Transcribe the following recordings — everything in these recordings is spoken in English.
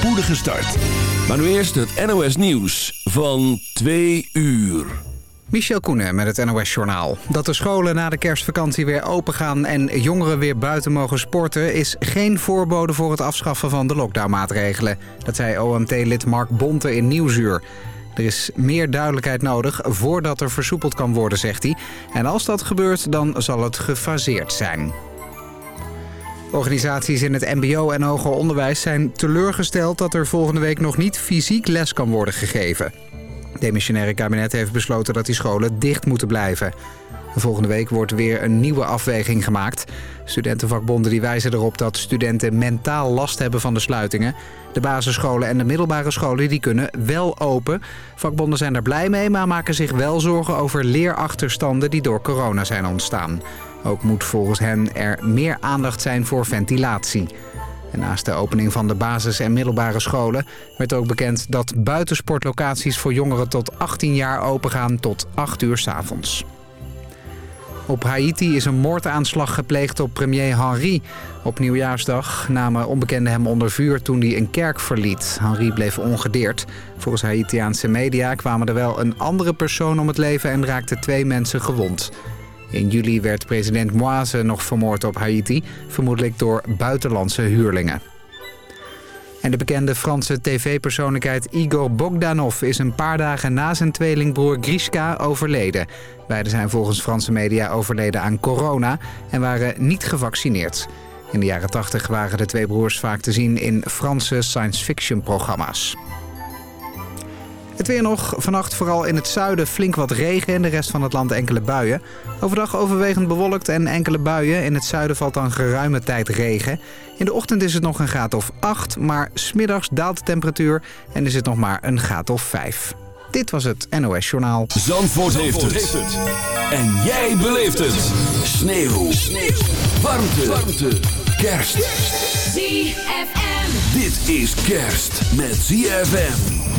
spoedige start. Maar nu eerst het NOS Nieuws van 2 uur. Michel Koenen met het NOS-journaal. Dat de scholen na de kerstvakantie weer opengaan en jongeren weer buiten mogen sporten... is geen voorbode voor het afschaffen van de lockdownmaatregelen. Dat zei OMT-lid Mark Bonte in Nieuwsuur. Er is meer duidelijkheid nodig voordat er versoepeld kan worden, zegt hij. En als dat gebeurt, dan zal het gefaseerd zijn. Organisaties in het mbo en hoger onderwijs zijn teleurgesteld... dat er volgende week nog niet fysiek les kan worden gegeven. Het demissionaire kabinet heeft besloten dat die scholen dicht moeten blijven. Volgende week wordt weer een nieuwe afweging gemaakt. Studentenvakbonden die wijzen erop dat studenten mentaal last hebben van de sluitingen. De basisscholen en de middelbare scholen die kunnen wel open. Vakbonden zijn er blij mee, maar maken zich wel zorgen over leerachterstanden die door corona zijn ontstaan. Ook moet volgens hen er meer aandacht zijn voor ventilatie. En naast de opening van de basis- en middelbare scholen werd ook bekend dat buitensportlocaties voor jongeren tot 18 jaar opengaan tot 8 uur s avonds. Op Haiti is een moordaanslag gepleegd op premier Henri. Op nieuwjaarsdag namen onbekenden hem onder vuur toen hij een kerk verliet. Henri bleef ongedeerd. Volgens Haitiaanse media kwamen er wel een andere persoon om het leven en raakten twee mensen gewond. In juli werd president Moise nog vermoord op Haiti, vermoedelijk door buitenlandse huurlingen. En de bekende Franse tv-persoonlijkheid Igor Bogdanov is een paar dagen na zijn tweelingbroer Grishka overleden. Beiden zijn volgens Franse media overleden aan corona en waren niet gevaccineerd. In de jaren 80 waren de twee broers vaak te zien in Franse science fiction programma's. Het weer nog. Vannacht vooral in het zuiden flink wat regen. In de rest van het land enkele buien. Overdag overwegend bewolkt en enkele buien. In het zuiden valt dan geruime tijd regen. In de ochtend is het nog een graad of 8. Maar smiddags daalt de temperatuur en is het nog maar een graad of 5. Dit was het NOS Journaal. Zandvoort, heeft, het. En jij beleeft het. Sneeuw. Sneeuw. Warmte. Warmte. Kerst. ZFM. Dit is kerst met ZFM.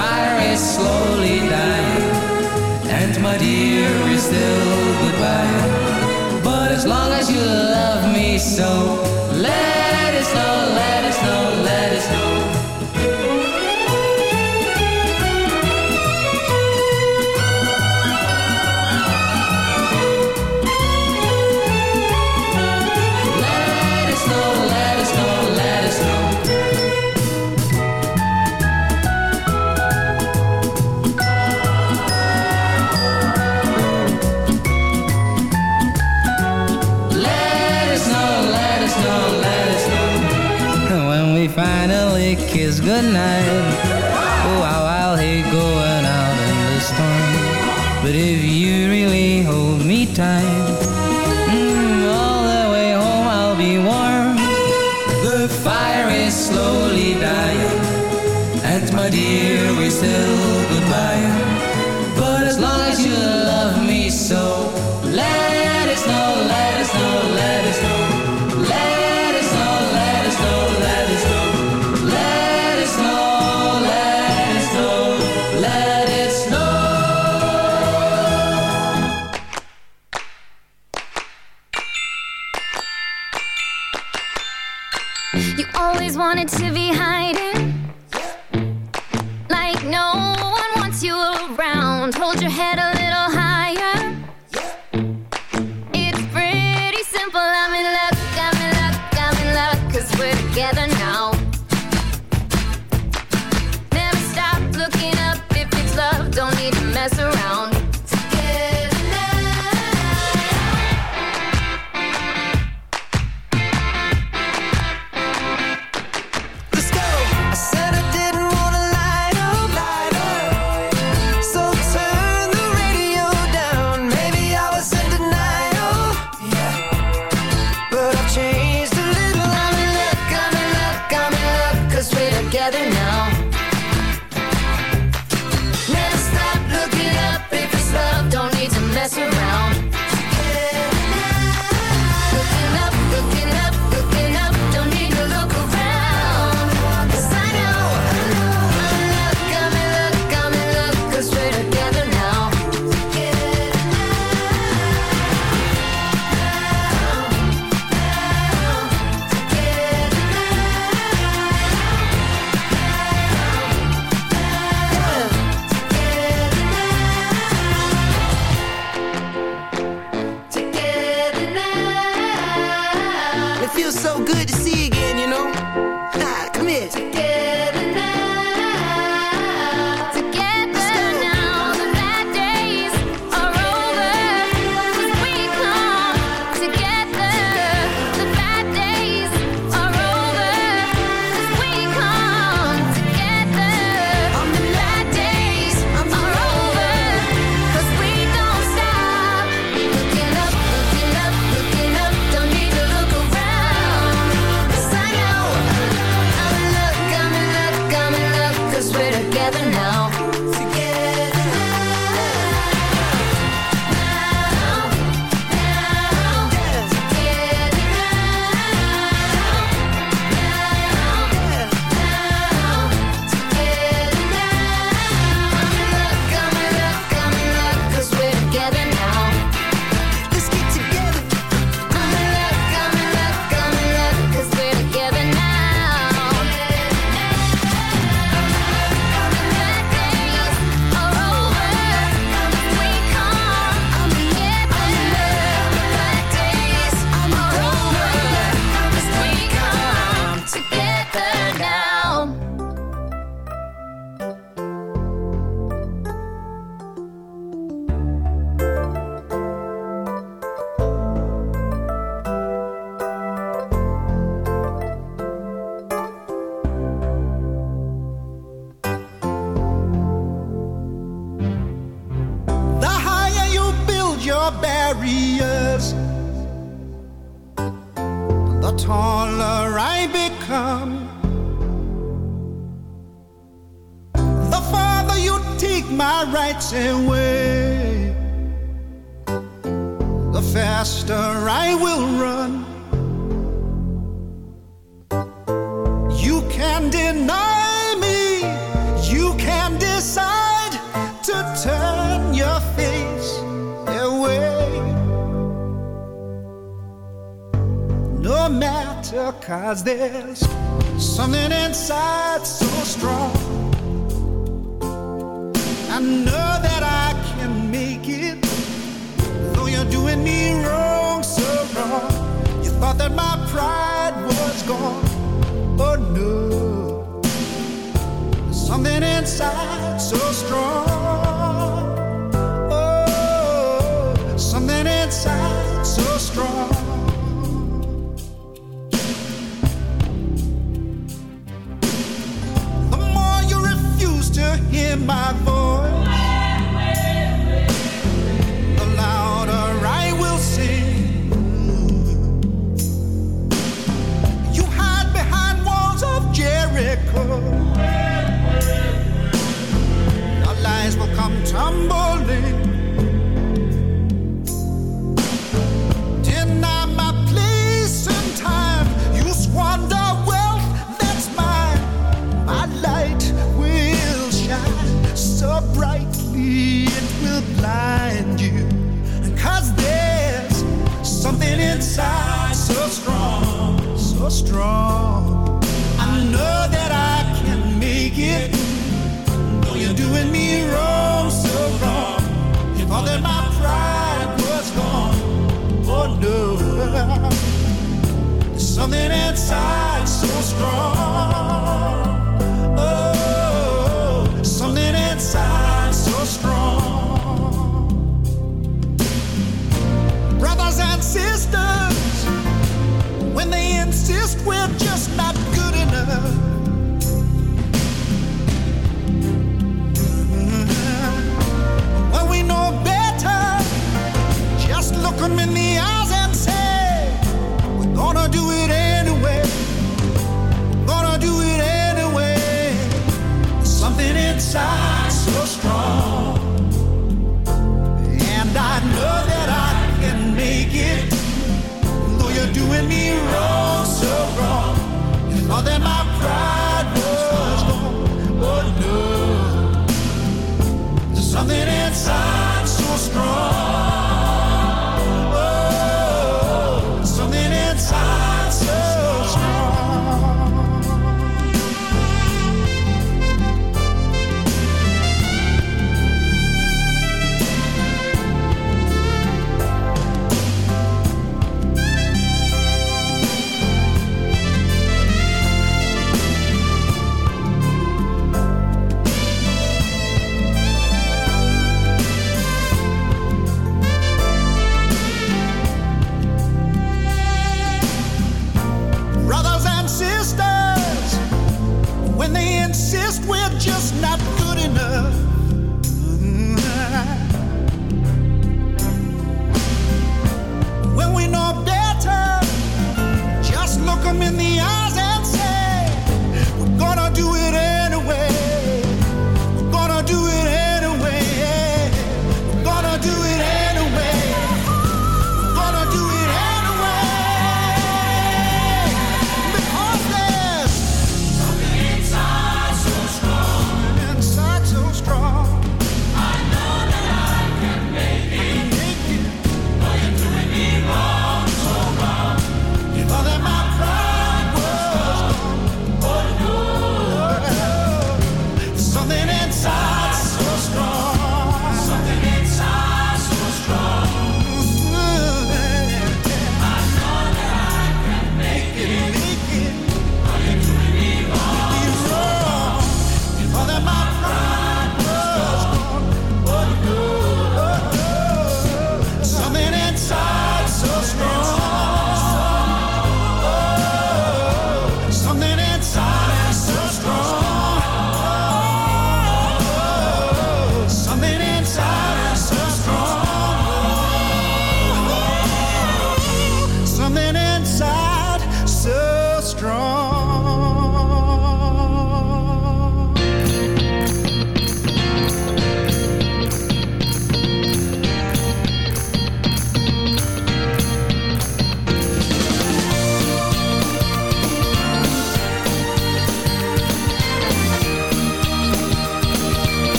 fire is slowly dying, and my dear is still goodbye. But as long as you love me so, let night.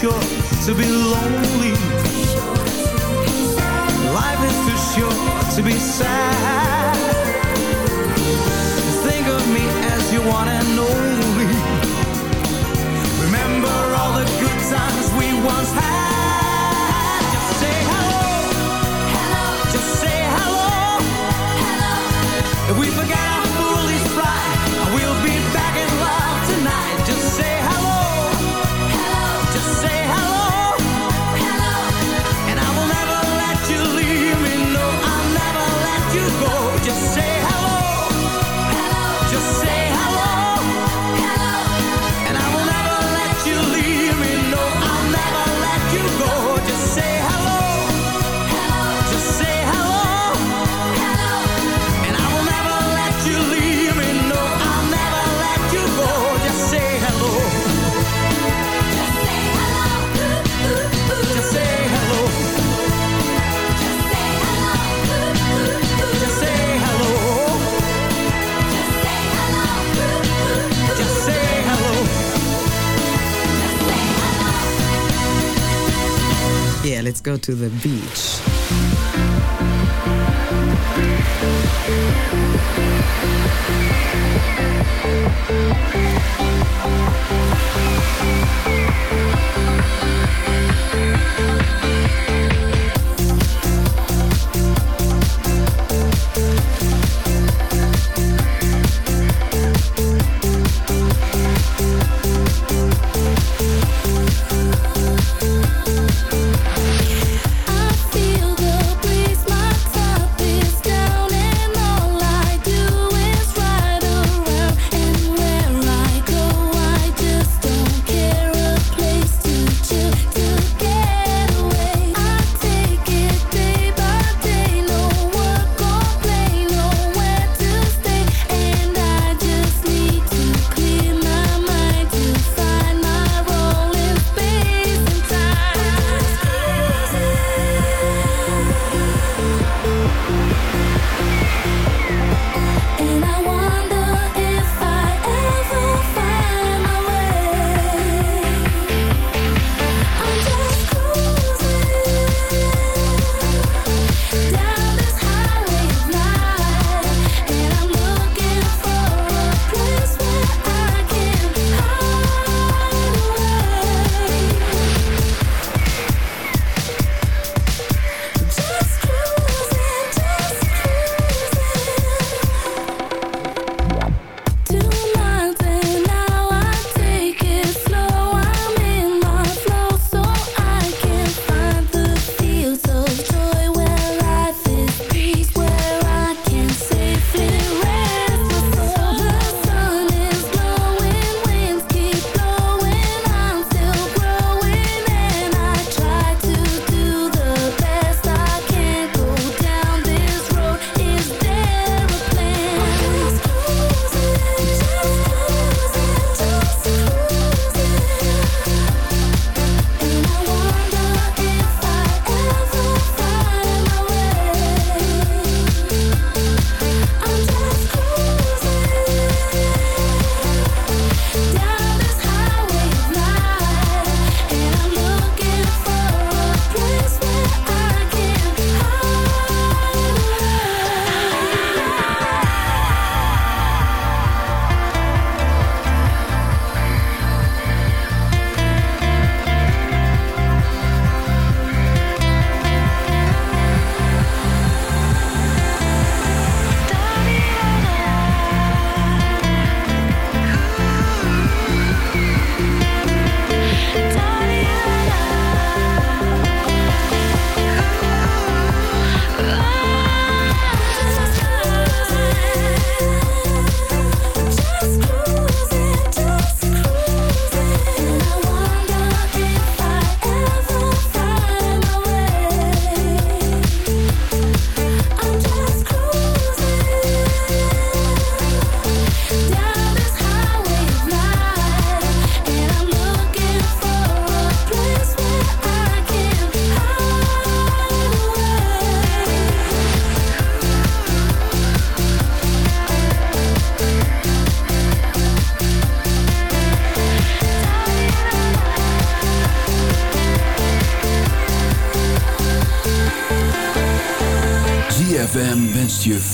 short to be lonely. Life is too short to be sad. Think of me as you want and know. go to the beach.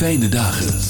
fijne dagen.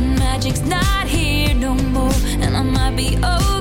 magic's not here no more, and I might be over.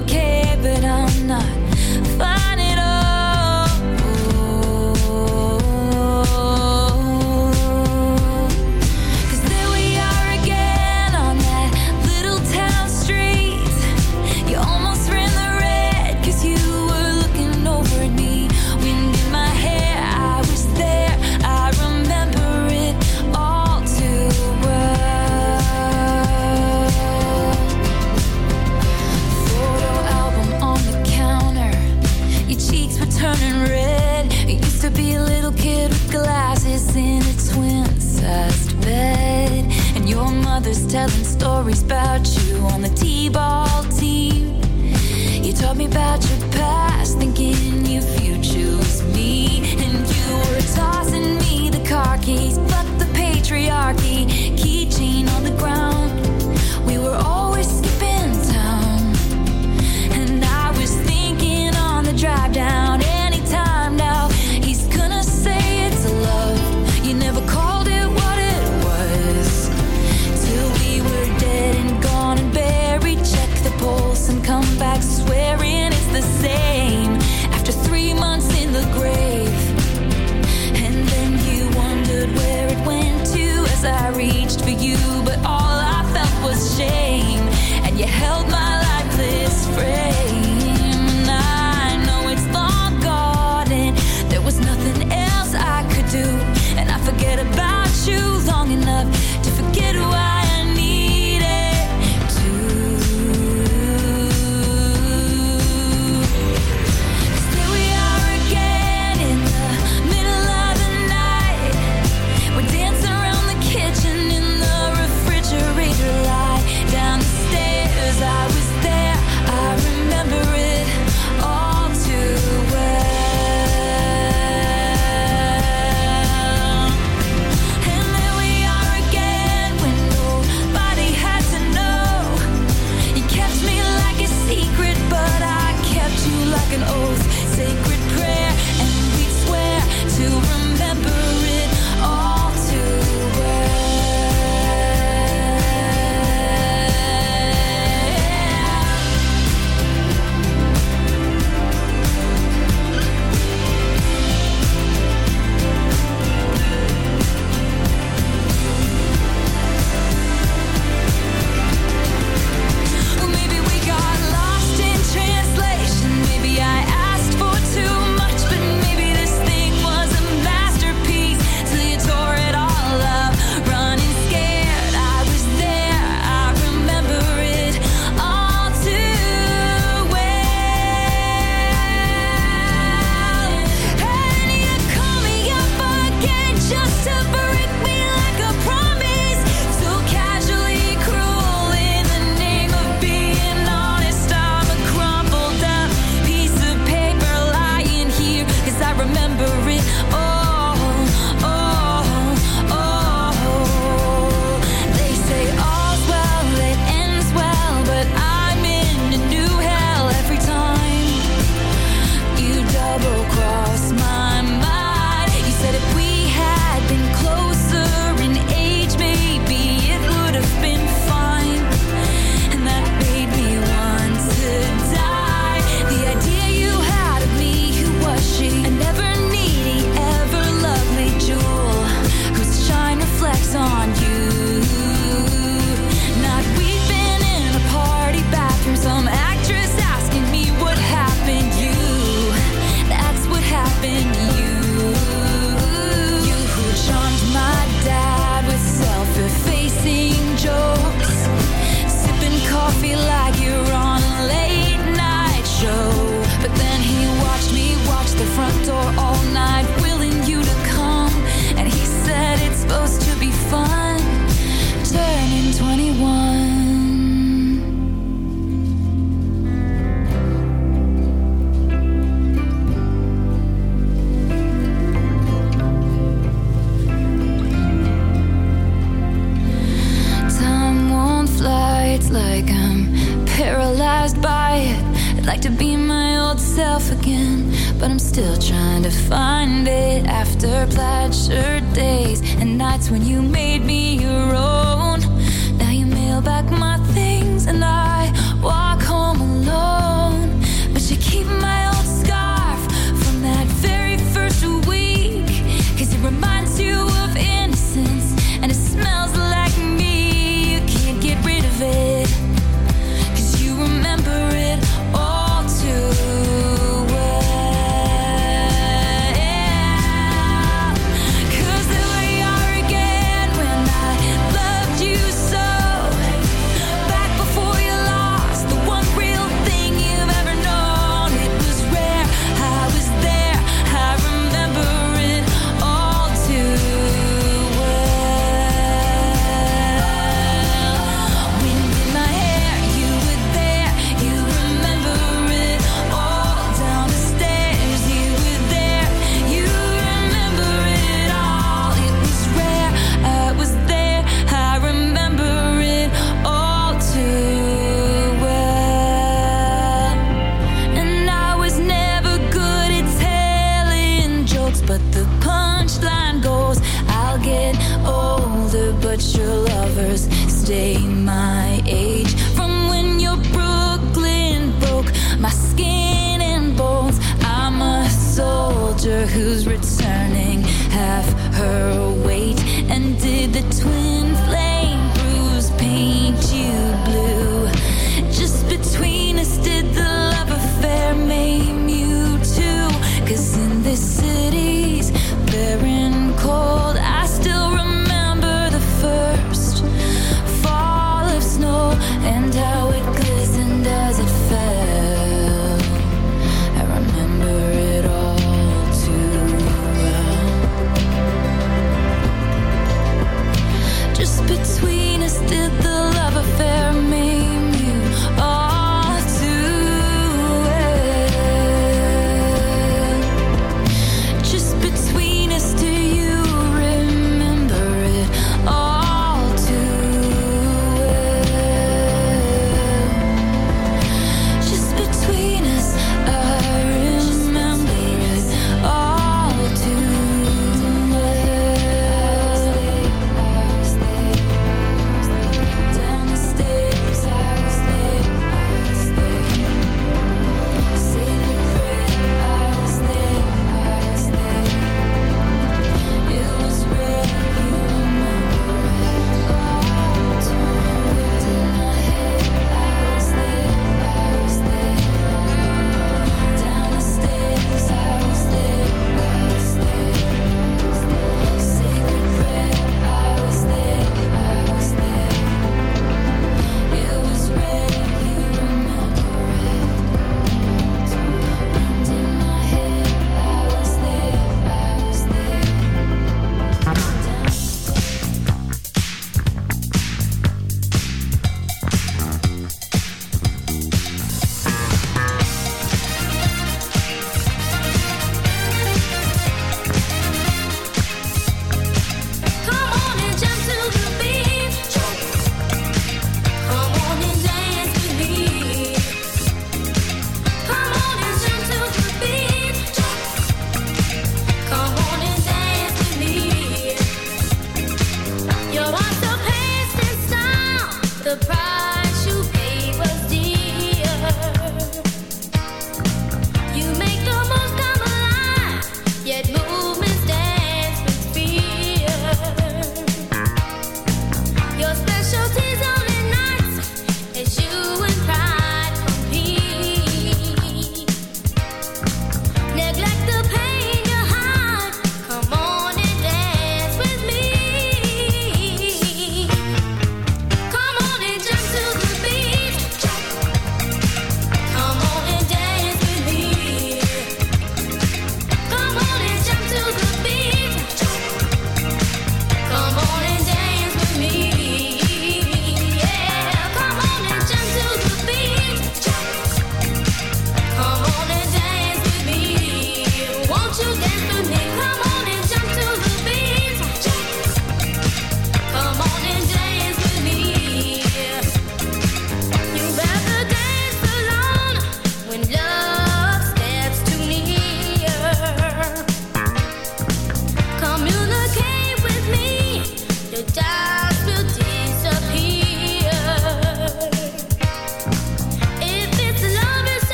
telling stories about you on the T-ball team. You taught me about your past, thinking if you choose me, and you were tossing me the car keys, but the patriarchy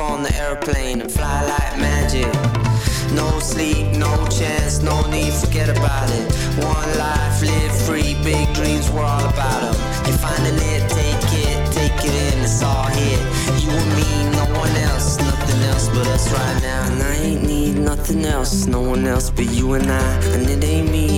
on the airplane and fly like magic. No sleep, no chance, no need, forget about it. One life, live free, big dreams, we're all about them. You're finding it, take it, take it in, it's all here. You and me, no one else, nothing else but us right now. And I ain't need nothing else, no one else but you and I. And it ain't me,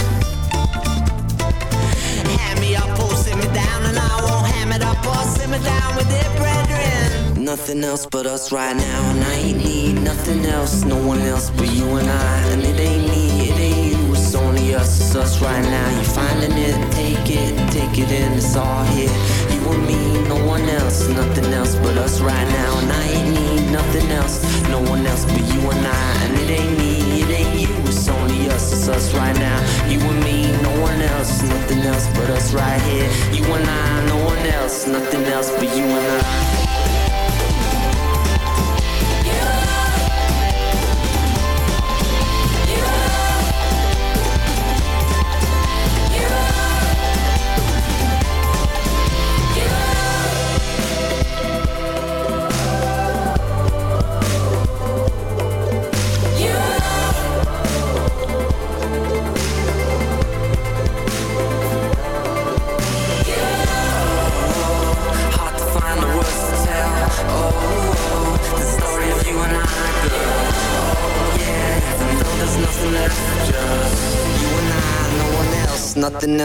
Nothing else but us right now, and I ain't need nothing else, no one else but you and I. And it ain't me, it ain't you, it's only us, it's us right now. You finding it, take it, take it in, it's all here. You and me, no one else, nothing else but us right now. And I ain't need nothing else, no one else but you and I. And it ain't me, it ain't you, it's only us, it's us right now. You and me, no one else, nothing else but us right here. You and I, no one else, nothing else but you and I.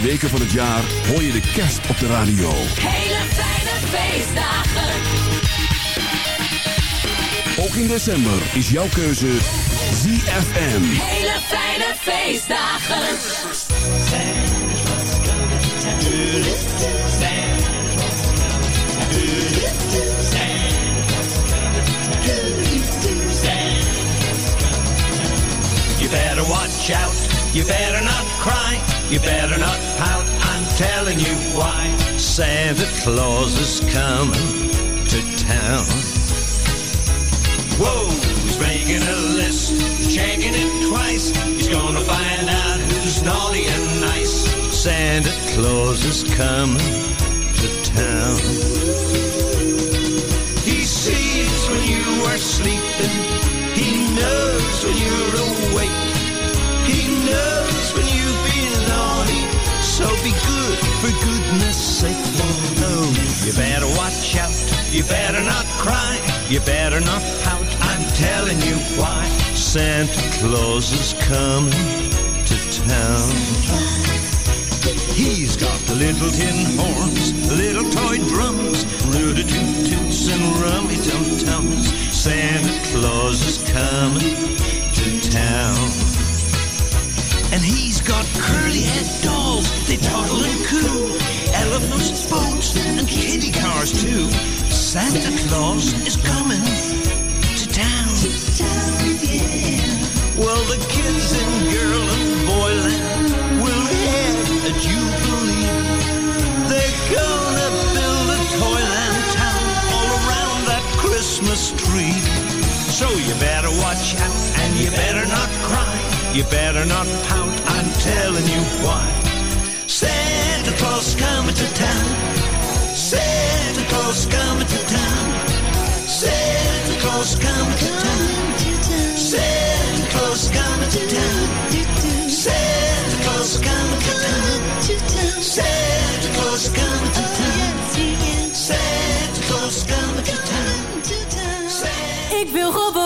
Weken van het jaar hoor je de kerst op de radio. Hele fijne feestdagen. Ook in december is jouw keuze ZFM. Hele fijne feestdagen. You better watch out. You better not cry. You better not pout. I'm telling you why. Santa Claus is coming to town. Whoa, he's making a list, checking it twice. He's gonna find out who's naughty and nice. Santa Claus is coming to town. He sees when you are sleeping. He knows when you're awake. He knows when naughty. So be good for goodness sake. Oh no, you better watch out. You better not cry. You better not pout. I'm telling you why. Santa Claus is coming to town. He's got the little tin horns, little toy drums, rooty-toot toots and rummy-tum-tums. Santa Claus is coming to town. And he's got curly-head dolls, they toddle and coo. Elephants, boats, and kitty cars too. Santa Claus is coming to town. Well, the kids in girl and boyland will head a jubilee. They're gonna build a toyland town all around that Christmas tree. So you better watch out and you better not cry. You better not pout. I'm telling you why. Santa Claus coming to town. Santa Claus coming to town. Santa Claus coming to town. Santa Claus coming to town. Santa Claus coming to town. Santa Claus coming to town. Santa Claus coming to town. Ik wil gewoon